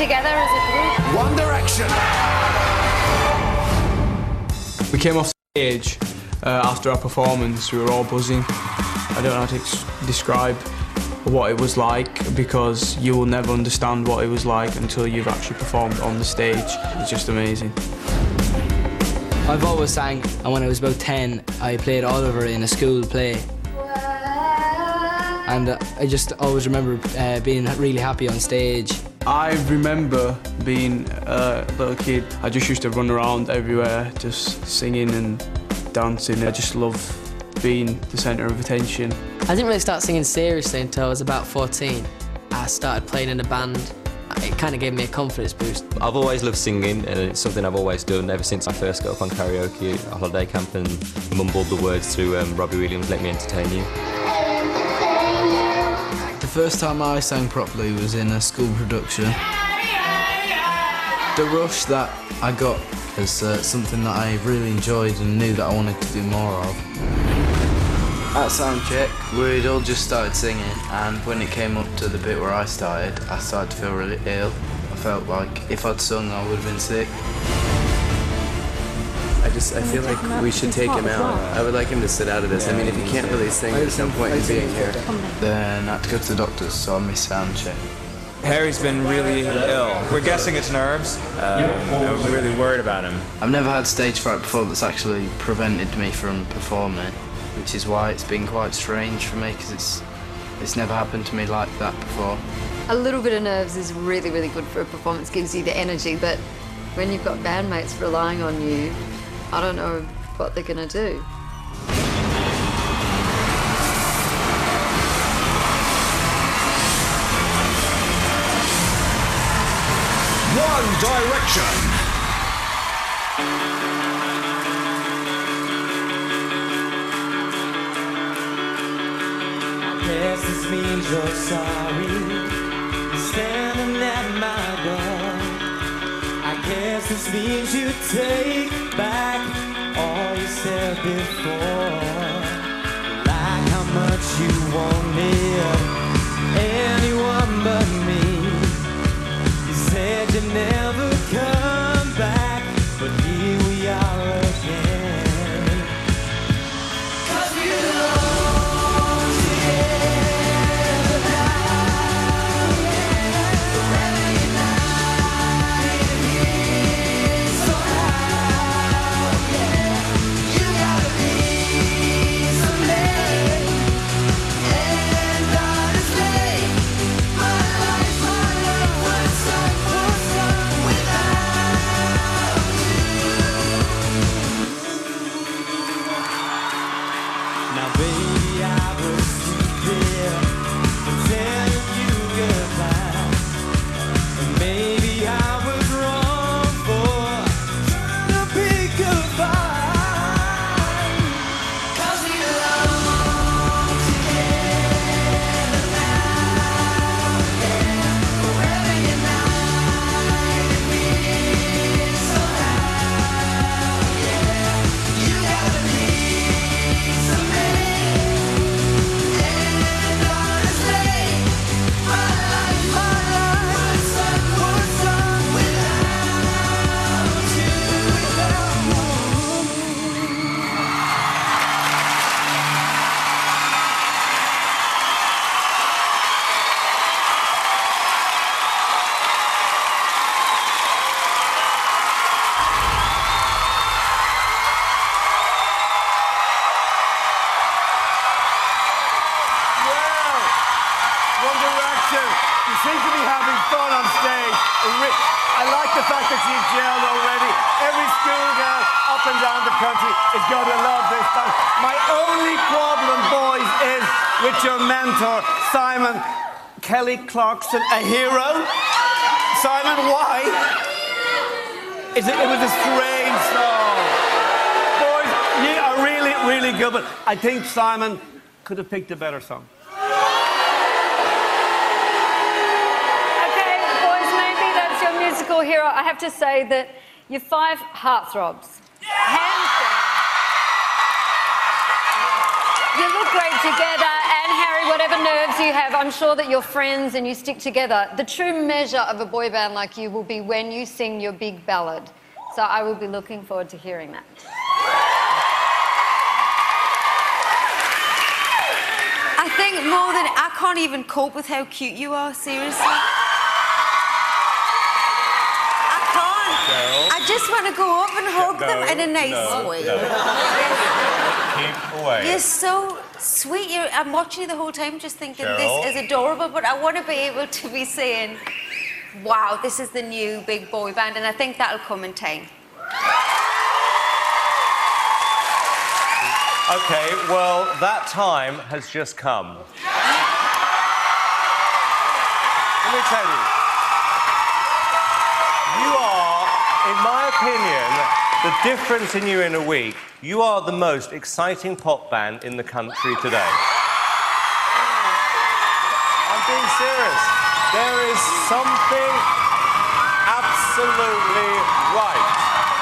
together as a group? One Direction. We came off stage uh, after our performance. We were all buzzing. I don't know how to ex- describe what it was like because you will never understand what it was like until you've actually performed on the stage. It's just amazing. I've always sang, and when I was about 10, I played Oliver in a school play. And uh, I just always remember uh, being really happy on stage. I remember being a little kid. I just used to run around everywhere, just singing and dancing. I just love being the centre of attention. I didn't really start singing seriously until I was about 14. I started playing in a band. It kind of gave me a confidence boost. I've always loved singing and it's something I've always done ever since I first got up on karaoke at holiday camp and mumbled the words through um, Robbie Williams' Let Me Entertain You. The first time I sang properly was in a school production. The rush that I got was uh, something that I really enjoyed and knew that I wanted to do more of. At sound check, we'd all just started singing, and when it came up to the bit where I started, I started to feel really ill. I felt like if I'd sung, I would have been sick. I just I feel like we should take him out. I would like him to sit out of this. I mean, if he can't really sing, there's no point in being here. Then I had to go to the doctors, so I missed sound check. Harry's been really ill. We're guessing it's nerves. Uh, we're really worried about him. I've never had stage fright before that's actually prevented me from performing, which is why it's been quite strange for me because it's it's never happened to me like that before. A little bit of nerves is really, really good for a performance, gives you the energy, but when you've got bandmates relying on you, I don't know what they're going to do. One Direction. Guess this means you're sorry. Standing at my door. I guess this means you take back all you said before. Like how much you wanted anyone You seem to be having fun on stage. I like the fact that you've gelled already. Every schoolgirl up and down the country is going to love this band. My only problem, boys, is with your mentor, Simon Kelly Clarkson, a hero. Simon, why? Is it, it was a strange song. Boys, you are really, really good, but I think Simon could have picked a better song. Okay, boys, maybe that's your musical hero. I have to say that you're five heartthrobs. Hands down. You look great together. And Harry, whatever nerves you have, I'm sure that you're friends and you stick together. The true measure of a boy band like you will be when you sing your big ballad. So I will be looking forward to hearing that. I think more than I can't even cope with how cute you are. Seriously, can't. I just want to go up and hug them in a nice no, way. no. Keep away. You're so sweet. You're, I'm watching you the whole time, just thinking Cheryl. this is adorable. But I want to be able to be saying, "Wow, this is the new big boy band," and I think that'll come in time. Okay, well, that time has just come. Let me tell you in my opinion, the difference in you in a week. You are the most exciting pop band in the country today. I'm being serious. There is something absolutely right